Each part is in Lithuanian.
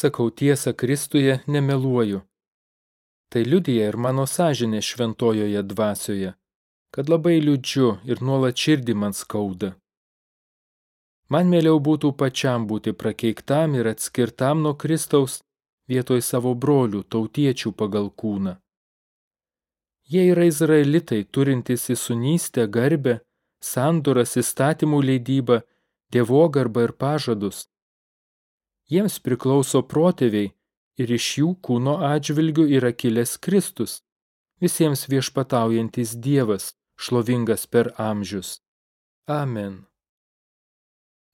Sakau tiesą Kristuje, nemeluoju. Tai liudija ir mano sąžinė šventojoje dvasioje, kad labai liūdžiu ir nuolat širdį man skauda. Man mėliau būtų pačiam būti prakeiktam ir atskirtam nuo Kristaus vietoj savo brolių tautiečių pagal kūną. Jie yra izraelitai, turintys įsunystę, garbę, sandoras, įstatymų leidybą, dievogarbą ir pažadus. Jiems priklauso protėviai ir iš jų kūno atžvilgių yra kilęs Kristus, visiems viešpataujantis Dievas, šlovingas per amžius. Amen.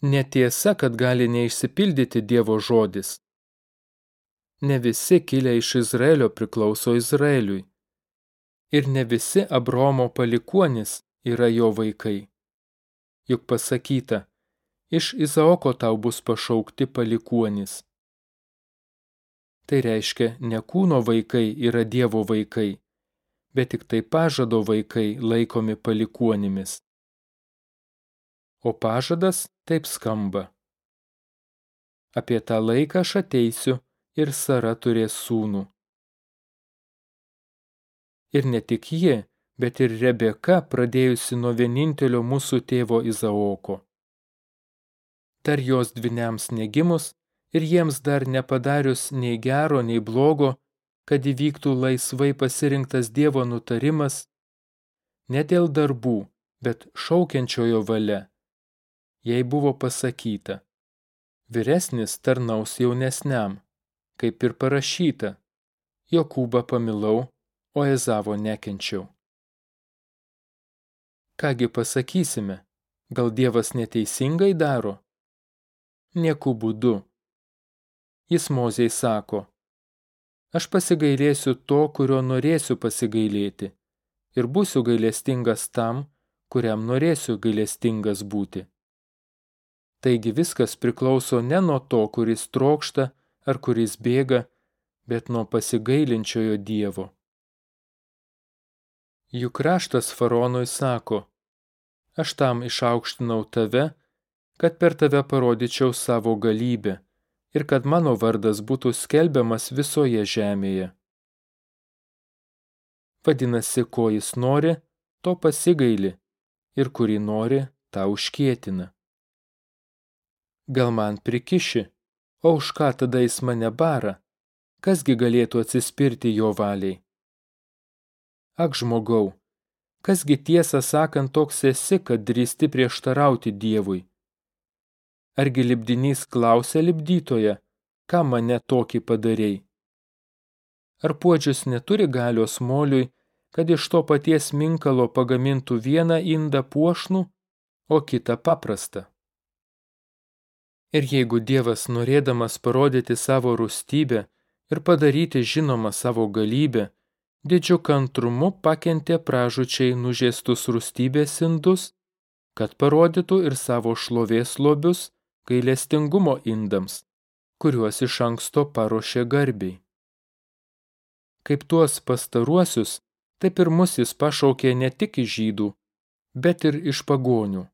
Netiesa, kad gali neišsipildyti Dievo žodis. Ne visi kilę iš Izraelio priklauso Izraeliui. Ir ne visi Abromo palikuonis yra jo vaikai. Juk pasakyta, iš Izaoko tau bus pašaukti palikuonis. Tai reiškia, ne kūno vaikai yra Dievo vaikai, bet tik tai pažado vaikai laikomi palikuonimis. O pažadas taip skamba. Apie tą laiką aš ateisiu ir Sara turės sūnų. Ir ne tik ji, bet ir Rebeka pradėjusi nuo vienintelio mūsų tėvo Izaoko. Dar jos dviniams negimus, ir jiems dar nepadarius nei gero, nei blogo, kad įvyktų laisvai pasirinktas Dievo nutarimas, ne dėl darbų, bet šaukiančiojo valia. Jei buvo pasakyta, vyresnis tarnaus jaunesniam, kaip ir parašyta, Jokūbą pamilau, o Ezavo nekenčiau. Kągi pasakysime, gal Dievas neteisingai daro? Nieku būdu Jis Mozei sako, aš pasigailėsiu to, kurio norėsiu pasigailėti, ir būsiu gailestingas tam, kuriam norėsiu gailestingas būti. Taigi viskas priklauso ne nuo to, kuris trokšta ar kuris bėga, bet nuo pasigailinčiojo Dievo. Juk raštas faraonui sako, aš tam išaukštinau tave, kad per tave parodyčiau savo galybę ir kad mano vardas būtų skelbiamas visoje žemėje. Vadinasi, ko jis nori, to pasigaili, ir kurį nori, tą užkėtina. Gal man prikiši, o už ką tada jis mane bara, kasgi galėtų atsispirti jo valiai? Ak žmogau, kasgi tiesą sakant toks esi, kad drįsti prieštarauti Dievui? Argi libdinys klausia libdytoje, ką mane tokį padarėjai? Ar puodžius neturi galios moliui, kad iš to paties minkalo pagamintų vieną indą puošnų, o kitą paprastą? Ir jeigu Dievas norėdamas parodyti savo rūstybę ir padaryti žinomą savo galybę, didžiu kantrumu pakentė pražučiai nužėstus rūstybės indus, kad parodytų ir savo šlovės lobius, gailestingumo indams, kuriuos iš anksto paruošė garbiai. Kaip tuos pastaruosius, taip ir mus jis pašaukė ne tik iš žydų, bet ir iš pagonių.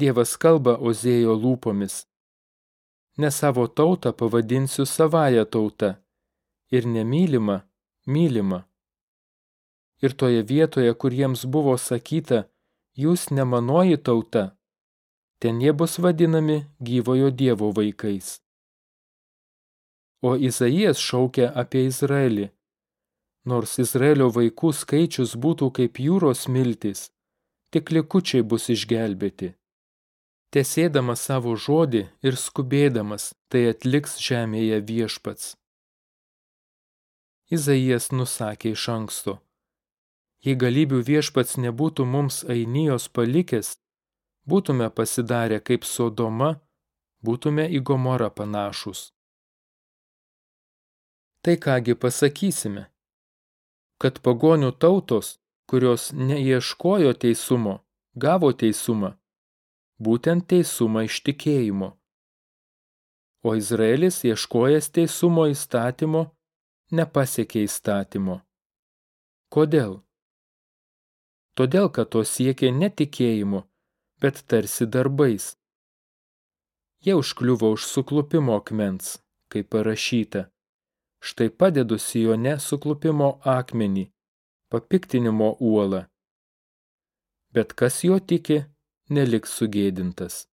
Dievas kalba Ozėjo lūpomis. Ne savo tautą pavadinsiu savaja tauta ir nemylima, mylima. Ir toje vietoje, kur jiems buvo sakyta, jūs nemanoji tauta, ten jie bus vadinami gyvojo Dievo vaikais. O Izaijas šaukia apie Izraelį. Nors Izraelio vaikų skaičius būtų kaip jūros miltis, tik likučiai bus išgelbėti. Tesėdamas savo žodį ir skubėdamas, tai atliks žemėje viešpats. Izaijas nusakė iš anksto. Jei galybių viešpats nebūtų mums ainijos palikęs, būtume pasidarę kaip Sodoma, būtume į Gomorą panašus. Tai kągi pasakysime, kad pagonių tautos, kurios neieškojo teisumo, gavo teisumą, būtent teisumą iš tikėjimo. O Izraelis ieškojęs teisumo įstatymo, nepasiekė įstatymo. Kodėl? Todėl, kad to siekė netikėjimu, bet tarsi darbais. Jie užkliuvo už suklupimo akmens, kaip parašyta. Štai padedu Sijone suklupimo akmenį, papiktinimo uolą. Bet kas jo tiki, neliks sugėdintas.